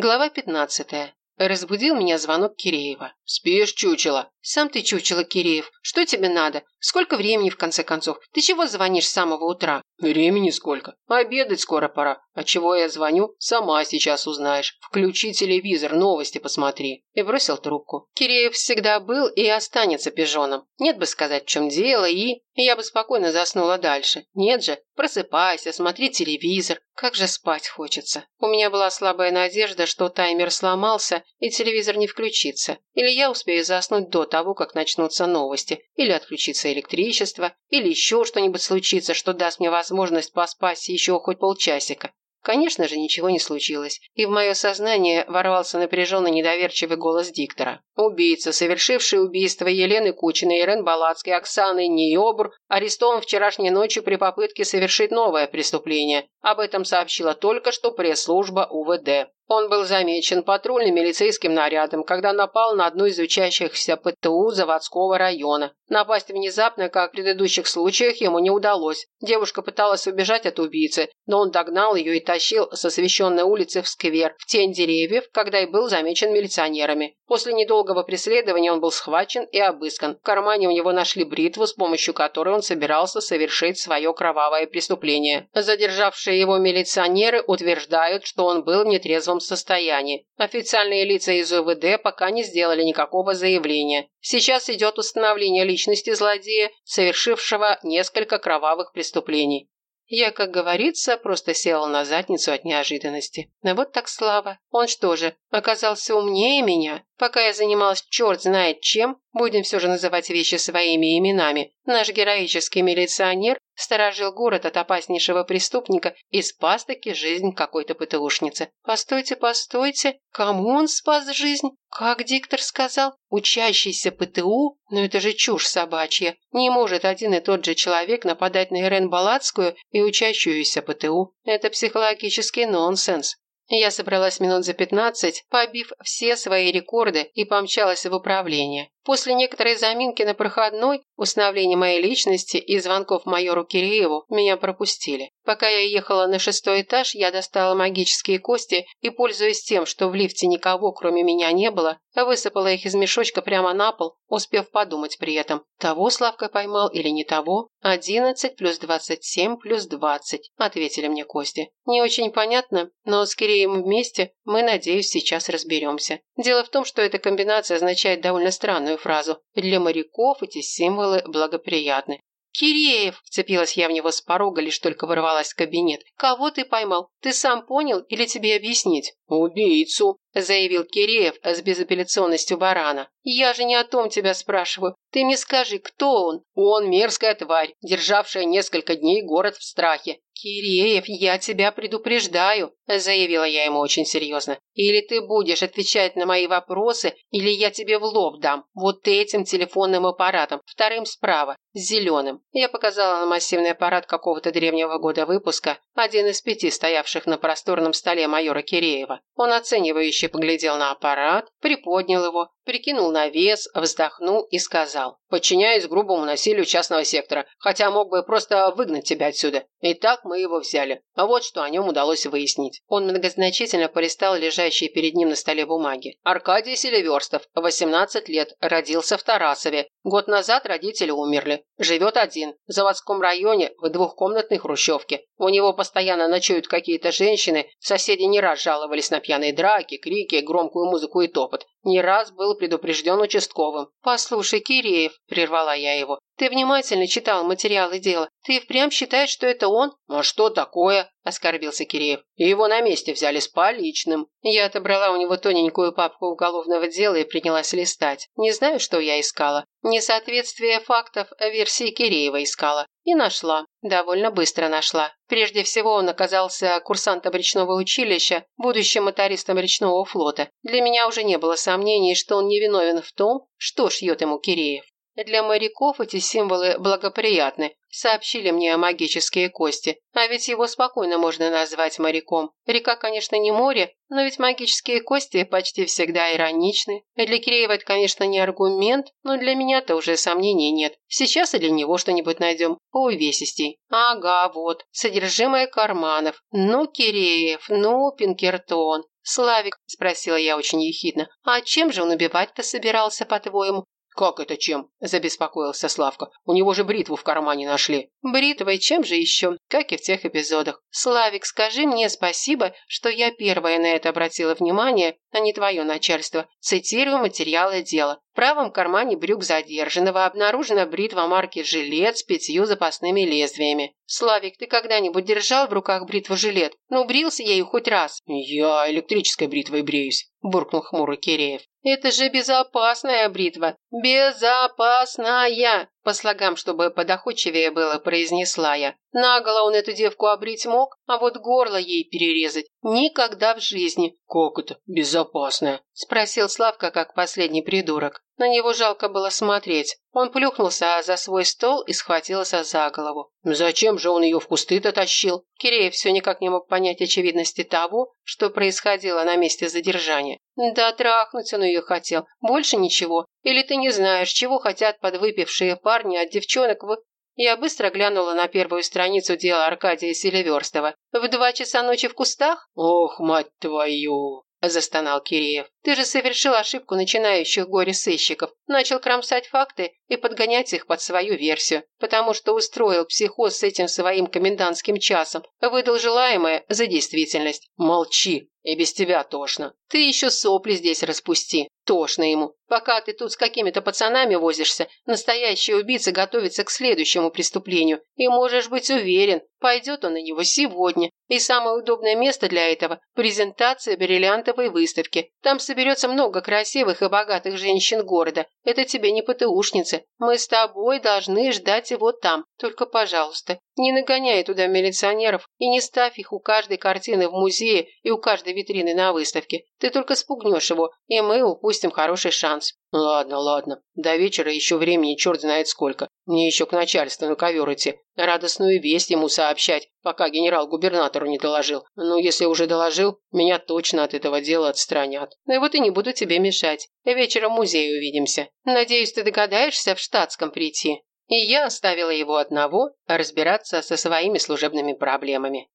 Глава 15. Разбудил меня звонок Киреева. «Спишь, чучело?» «Сам ты чучело, Киреев. Что тебе надо? Сколько времени, в конце концов? Ты чего звонишь с самого утра?» «Времени сколько? Обедать скоро пора. А чего я звоню? Сама сейчас узнаешь. Включи телевизор, новости посмотри». И бросил трубку. Киреев всегда был и останется пижоном. Нет бы сказать, в чем дело, и... И я бы спокойно заснула дальше. Нет же, просыпайся, смотри телевизор. Как же спать хочется. У меня была слабая надежда, что таймер сломался и телевизор не включится. Или я успею заснуть до того, как начнутся новости. Или отключится электричество. Или еще что-нибудь случится, что даст мне возможность поспать еще хоть полчасика. Конечно же, ничего не случилось, и в мое сознание ворвался напряженный недоверчивый голос диктора. Убийца, совершивший убийство Елены Кучиной, Ирен Балацкой, Оксаны Ниобр, арестован вчерашней ночью при попытке совершить новое преступление. Об этом сообщила только что пресс-служба УВД. Он был замечен патрульным милицейским нарядом, когда напал на одну из учащихся ПТУ заводского района. Напасть внезапно, как в предыдущих случаях, ему не удалось. Девушка пыталась убежать от убийцы, но он догнал ее и тащил с освещенной улицы в сквер, в тень деревьев, когда и был замечен милиционерами. После недолгого преследования он был схвачен и обыскан. В кармане у него нашли бритву, с помощью которой он собирался совершить свое кровавое преступление. Задержавшие его милиционеры утверждают, что он был в нетрезвом состоянии. Официальные лица из УВД пока не сделали никакого заявления. Сейчас идет установление личности злодея, совершившего несколько кровавых преступлений. Я, как говорится, просто села на задницу от неожиданности. Но вот так слава. Он что же, оказался умнее меня? Пока я занималась черт знает чем, будем все же называть вещи своими именами, наш героический милиционер сторожил город от опаснейшего преступника и спас таки жизнь какой-то ПТУшницы. Постойте, постойте, кому он спас жизнь? Как диктор сказал? Учащийся ПТУ? Но это же чушь собачья. Не может один и тот же человек нападать на Ирен Балацкую и учащуюся ПТУ. Это психологический нонсенс. Я собралась минут за пятнадцать, побив все свои рекорды и помчалась в управление. После некоторой заминки на проходной, установления моей личности и звонков майору Кирееву меня пропустили. Пока я ехала на шестой этаж, я достала магические кости и, пользуясь тем, что в лифте никого кроме меня не было, высыпала их из мешочка прямо на пол, успев подумать при этом, того Славка поймал или не того. «Одиннадцать плюс двадцать семь плюс двадцать», — ответили мне кости. Не очень понятно, но с Киреем вместе мы, надеюсь, сейчас разберемся. Дело в том, что эта комбинация означает довольно странную фразу. Для моряков эти символы благоприятны. «Киреев!» – вцепилась я в него с порога, лишь только ворвалась в кабинет. «Кого ты поймал? Ты сам понял или тебе объяснить?» «Убийцу!» – заявил Киреев с безапелляционностью барана. «Я же не о том тебя спрашиваю. Ты мне скажи, кто он?» «Он мерзкая тварь, державшая несколько дней город в страхе. «Киреев, я тебя предупреждаю», – заявила я ему очень серьезно. «Или ты будешь отвечать на мои вопросы, или я тебе в лоб дам. Вот этим телефонным аппаратом, вторым справа, зеленым». Я показала на массивный аппарат какого-то древнего года выпуска, один из пяти стоявших на просторном столе майора Киреева. Он оценивающе поглядел на аппарат, приподнял его, прикинул на вес, вздохнул и сказал. «Подчиняюсь грубому насилию частного сектора, хотя мог бы просто выгнать тебя отсюда. Итак, мы его взяли. А вот что о нем удалось выяснить». Он многозначительно полистал лежащие перед ним на столе бумаги. Аркадий Селиверстов, 18 лет, родился в Тарасове. Год назад родители умерли. Живет один, в заводском районе, в двухкомнатной хрущевке. У него постоянно ночуют какие-то женщины, соседи не раз жаловались на пьяные драки, крики, громкую музыку и топот. Не раз был предупрежден участковым. «Послушай, Киреев», – прервала я его, – «ты внимательно читал материалы дела. Ты впрямь считаешь, что это он?» «А что такое?» – оскорбился Киреев. «Его на месте взяли с поличным». Я отобрала у него тоненькую папку уголовного дела и принялась листать. Не знаю, что я искала. Несоответствие фактов версии Киреева искала. И нашла. Довольно быстро нашла. Прежде всего, он оказался курсантом речного училища, будущим мотористом речного флота. Для меня уже не было сомнений, что он невиновен в том, что шьет ему Киреев. Для моряков эти символы благоприятны, сообщили мне магические кости. А ведь его спокойно можно назвать моряком. Река, конечно, не море, но ведь магические кости почти всегда ироничны. Для Киреева это, конечно, не аргумент, но для меня-то уже сомнений нет. Сейчас и для него что-нибудь найдем. Увесистей. Ага, вот. Содержимое карманов. Ну, Киреев, ну, Пинкертон. «Славик», – спросила я очень ехидно, – «а чем же он убивать-то собирался, по-твоему?» «Как это чем?» – забеспокоился Славка. «У него же бритву в кармане нашли». «Бритвой чем же еще? Как и в тех эпизодах. Славик, скажи мне спасибо, что я первая на это обратила внимание, а не твое начальство. Цитирую материалы дела. В правом кармане брюк задержанного обнаружена бритва марки «Жилет» с пятью запасными лезвиями. Славик, ты когда-нибудь держал в руках бритву-жилет? Ну, брился ею хоть раз. Я электрической бритвой бреюсь, буркнул хмурый Киреев. Это же безопасная бритва. Безопасная. По слогам, чтобы подоходчивее было, произнесла я. Наголо он эту девку обрить мог, а вот горло ей перерезать никогда в жизни. «Как это безопасное?» – спросил Славка, как последний придурок. На него жалко было смотреть. Он плюхнулся за свой стол и схватился за голову. «Зачем же он ее в кусты-то тащил?» Киреев все никак не мог понять очевидности того, что происходило на месте задержания. «Да трахнуть он ее хотел. Больше ничего. Или ты не знаешь, чего хотят подвыпившие парни от девчонок в...» Я быстро глянула на первую страницу дела Аркадия Селиверстова. «В два часа ночи в кустах?» «Ох, мать твою!» – застонал Киреев. «Ты же совершил ошибку начинающих горе-сыщиков. Начал кромсать факты и подгонять их под свою версию, потому что устроил психоз с этим своим комендантским часом, выдал желаемое за действительность. Молчи, и без тебя тошно. Ты еще сопли здесь распусти. Тошно ему. Пока ты тут с какими-то пацанами возишься, настоящий убийца готовится к следующему преступлению. И можешь быть уверен, пойдет он на него сегодня. И самое удобное место для этого – презентация бриллиантовой выставки. Там соберется много красивых и богатых женщин города. Это тебе не ПТУшницы. Мы с тобой должны ждать его там. Только, пожалуйста, не нагоняй туда милиционеров и не ставь их у каждой картины в музее и у каждой витрины на выставке. Ты только спугнешь его, и мы упустим хороший шанс. Ладно, ладно. До вечера еще времени черт знает сколько. Мне еще к начальству на ковер идти. Радостную весть ему сообщать, пока генерал-губернатору не доложил. Ну, если уже доложил, меня точно от этого дела отстранят. Ну вот и не буду тебе мешать. Вечером в музее увидимся. Надеюсь, ты догадаешься в штатском прийти. И я оставила его одного разбираться со своими служебными проблемами.